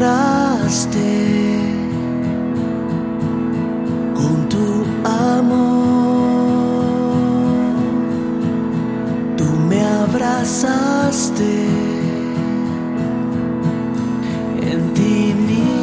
encontraste con tu amor. Tú me abrazaste en ti mismo.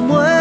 mesmo.